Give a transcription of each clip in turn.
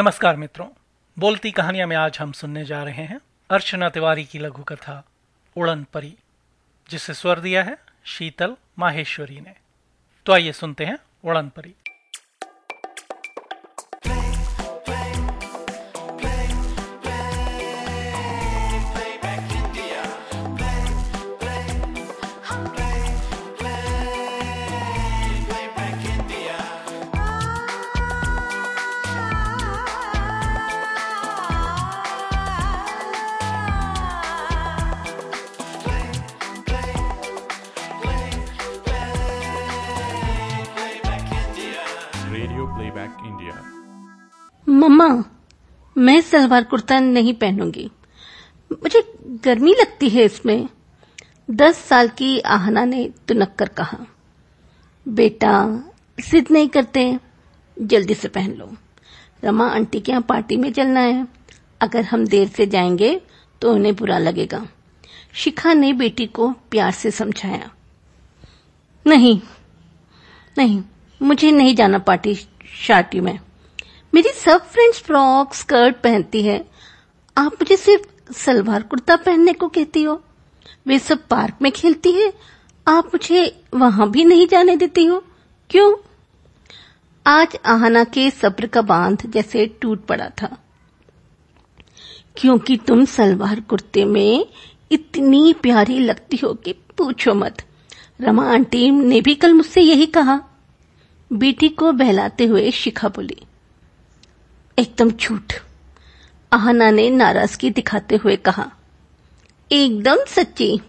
नमस्कार मित्रों, बोलती कहानियाँ में आज हम सुनने जा रहे हैं अर्चना तिवारी की लघु कथा उड़न परी, जिसे स्वर दिया है शीतल माहेश्वरी ने। तो आइए सुनते हैं उड़न परी। मम्मा, मैं सलवार कुर्ता नहीं पहनूँगी। मुझे गर्मी लगती है इसमें। दस साल की आहना ने तुनक कर कहा, बेटा, जिद नहीं करते, जल्दी से पहन लो। रमा आंटी के यहाँ पार्टी में चलना है। अगर हम देर से जाएँगे तो उन्हें बुरा लगेगा। शिखा ने बेटी को प्यार से समझाया, नहीं नहीं, मुझे नहीं जाना पार्टी शार्टी में। मेरी सब फ्रेंड्स फ्रॉक स्कर्ट पहनती है। आप मुझे सिर्फ़ सलवार कुर्ता पहनने को कहती हो? वे सब पार्क में खेलती है। आप मुझे वहाँ भी नहीं जाने देती हो? क्यों? आज आहना के सब्र का बाँध जैसे टूट पड़ा था। क्योंकि तुम सलवार कुर्ते में इतनी प्यारी लगती हो कि पूछो मत। रमा आंटी ने भी कल मुझसे यही कहा। बेटी को बहलाते हुए शिखा बोली एकदम झूठ। आहना ने नाराज़गी दिखाते हुए कहा, एकदम सच्ची।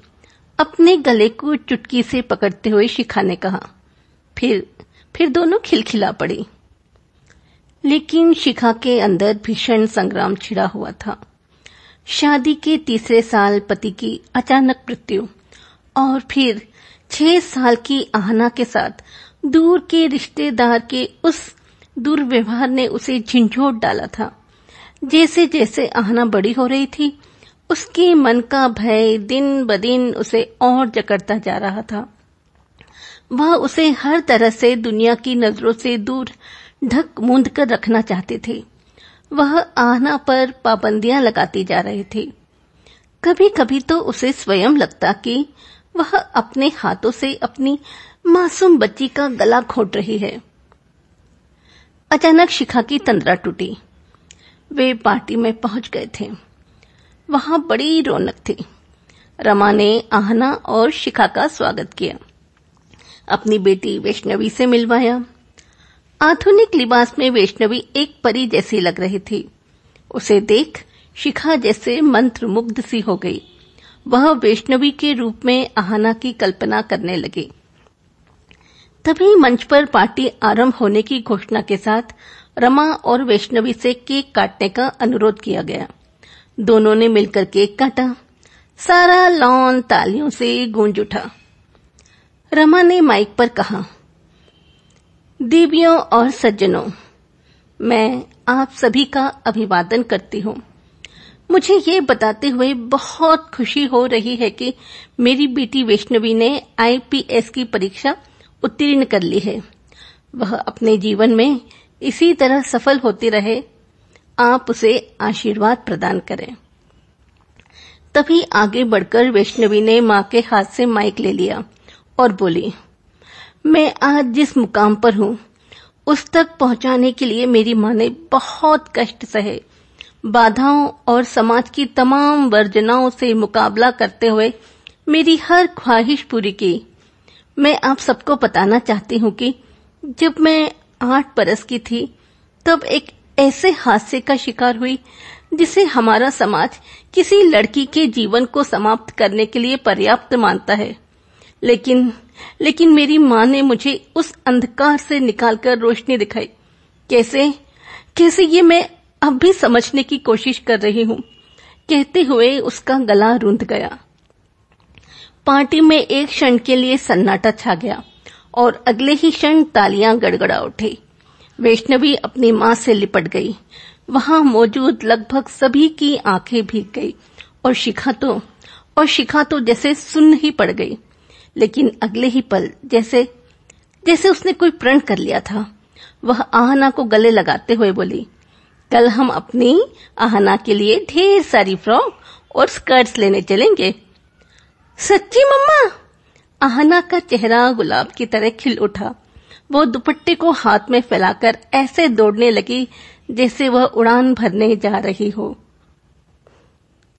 अपने गले को चुटकी से पकड़ते हुए शिखा ने कहा, फिर फिर दोनों खिलखिला पड़ी। लेकिन शिखा के अंदर भीषण संग्राम छिड़ा हुआ था। शादी के तीसरे साल पति की अचानक मृत्यु और फिर छह साल की आहना के साथ दूर के रिश्तेदार के उस दुर्व्यवहार ने उसे झिंझोट डाला था। जैसे जैसे आहना बड़ी हो रही थी, उसके मन का भय दिन ब दिन उसे और जकड़ता जा रहा था। वह उसे हर तरह से दुनिया की नज़रों से दूर ढक मूंद कर रखना चाहते थे। वह आहना पर पाबंदियाँ लगाती जा रही थी। कभी कभी तो उसे स्वयं लगता कि वह अपने हाथों से अपनी मासूम बच्ची का गला घोट रही है। अचानक शिखा की तंद्रा टूटी। वे पार्टी में पहुँच गए थे। वहाँ बड़ी रौनक थी। रमा ने आहना और शिखा का स्वागत किया। अपनी बेटी वैष्णवी से मिलवाया। आधुनिक लिबास में वैष्णवी एक परी जैसी लग रही थी। उसे देख शिखा जैसे मंत्र मुग्ध सी हो गई। वह वैष्णवी के रूप में आहना की कल्पना करने लगी। तभी मंच पर पार्टी आरंभ होने की घोषणा के साथ रमा और वैष्णवी से केक काटने का अनुरोध किया गया। दोनों ने मिलकर केक काटा। सारा लॉन तालियों से गूंज उठा। रमा ने माइक पर कहा देवियों और सज्जनों, मैं आप सभी का अभिवादन करती हूँ। मुझे ये बताते हुए बहुत खुशी हो रही है कि मेरी बेटी वैष्णवी ने आईपीएस की परीक्षा उत्तीर्ण कर ली है। वह अपने जीवन में इसी तरह सफल होती रहे, आप उसे आशीर्वाद प्रदान करें। तभी आगे बढ़कर वैष्णवी ने माँ के हाथ से माइक ले लिया और बोली, मैं आज जिस मुकाम पर हूँ, उस तक पहुँचाने के लिए मेरी माँ ने बहुत कष्ट सहे। बाधाओं और समाज की तमाम वर्जनाओं से मुकाबला करते हुए मेरी हर ख्वाहिश पूरी की। मैं आप सबको बताना चाहती हूँ कि जब मैं आठ बरस की थी, तब एक ऐसे हादसे का शिकार हुई, जिसे हमारा समाज किसी लड़की के जीवन को समाप्त करने के लिए पर्याप्त मानता है। लेकिन लेकिन मेरी माँ ने मुझे उस अंधकार से निकालकर रोशनी दिखाई। कैसे? कैसे ये मैं अब भी समझने की कोशिश कर रही हूँ? कहते हुए उसका गला रूंध गया। पार्टी में एक क्षण के लिए सन्नाटा छा गया और अगले ही क्षण तालियाँ गड़गड़ा उठी। वैष्णवी अपनी माँ से लिपट गई। वहाँ मौजूद लगभग सभी की आँखें भीग गई और शिखा तो और शिखा तो जैसे सुन्न ही पड़ गई। लेकिन अगले ही पल जैसे जैसे उसने कोई प्रण कर लिया था, वह आहना को गले लगाते हुए बोली, कल हम अपनी आहना के लिए ढेर सारी फ्रॉक और स्कर्ट्स लेने चलेंगे। सच्ची मम्मा? आहना का चेहरा गुलाब की तरह खिल उठा। वो दुपट्टे को हाथ में फैलाकर ऐसे दौड़ने लगी जैसे वह उड़ान भरने जा रही हो।